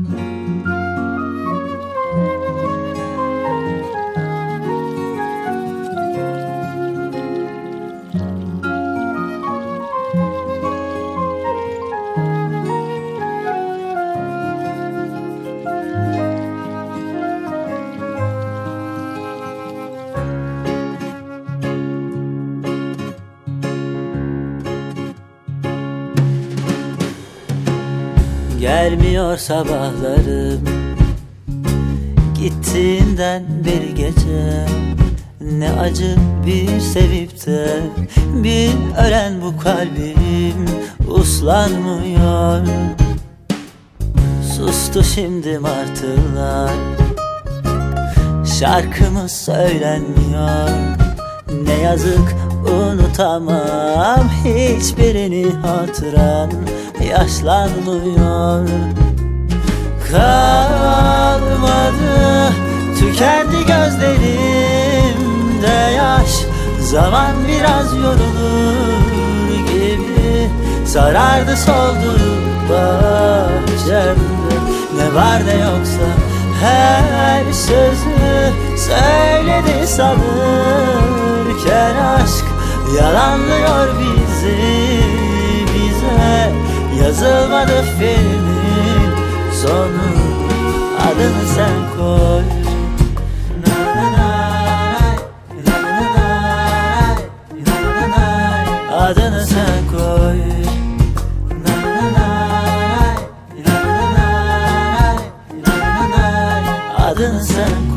Mm-hmm. Gelmiyor sabahlarım. Gittiğinden bir gece Ne acı bir sevip de Bir ölen bu kalbim Uslanmıyor. Sustu şimdi martılar. Şarkımız söylenmiyor. Ne yazık unutamam. Hiçbirini hatıran yaşlanmıyor. Kalmadı tükendi gözlerimde yaş. Zaman biraz yorulur gibi Sarardı soldu bahçemde Ne var ne yoksa her sözü söyledi sanırken aşk Yalanlıyor bizi Yazılmadı filmin sonu Adını sen koy Adını sen koy Adını sen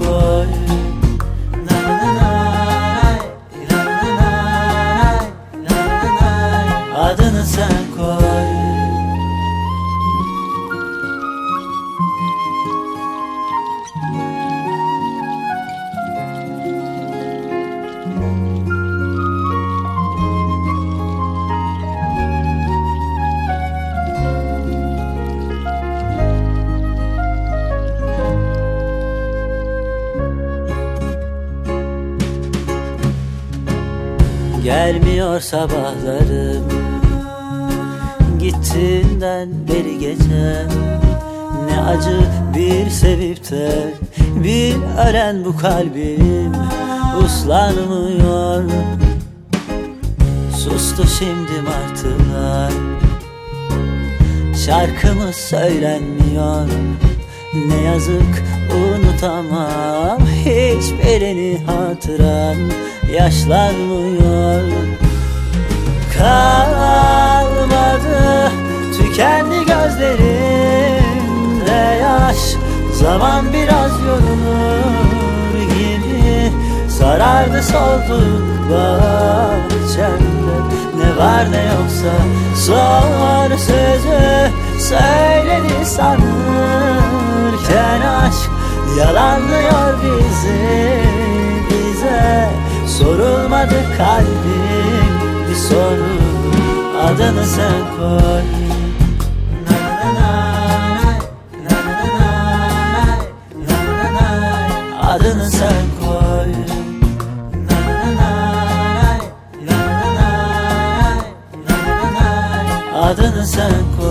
Gelmiyor sabahlarım. Gittiğinden beri gece Ne acı bir sevip de Bir ölen bu kalbim Uslanmıyor. Sustu şimdi martılar. Şarkımız söylenmiyor. Ne yazık unutamam. Hiçbirini hatıran yaşlanmıyor. Kalmadı tükendi gözlerimde yaş. Zaman biraz yorulur gibi Sarardı soldu bahçemde Ne var ne yoksa son sözü söyledi sanırken aşk Yalanlıyor bizi bize Sorulmadı kalbim bir soru Adını sen koy Adını sen koy Adını sen koy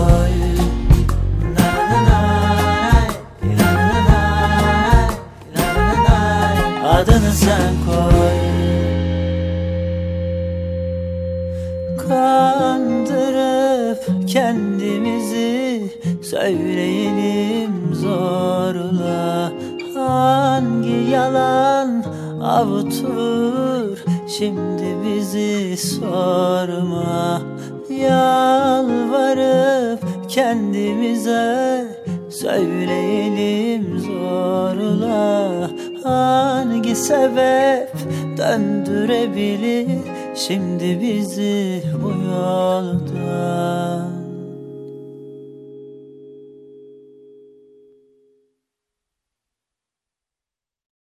Söyleyelim zorla Hangi yalan avutur? Şimdi bizi sorma Yalvarıp kendimize Söyleyelim zorla Hangi sebep döndürebilir? Şimdi bizi bu yolda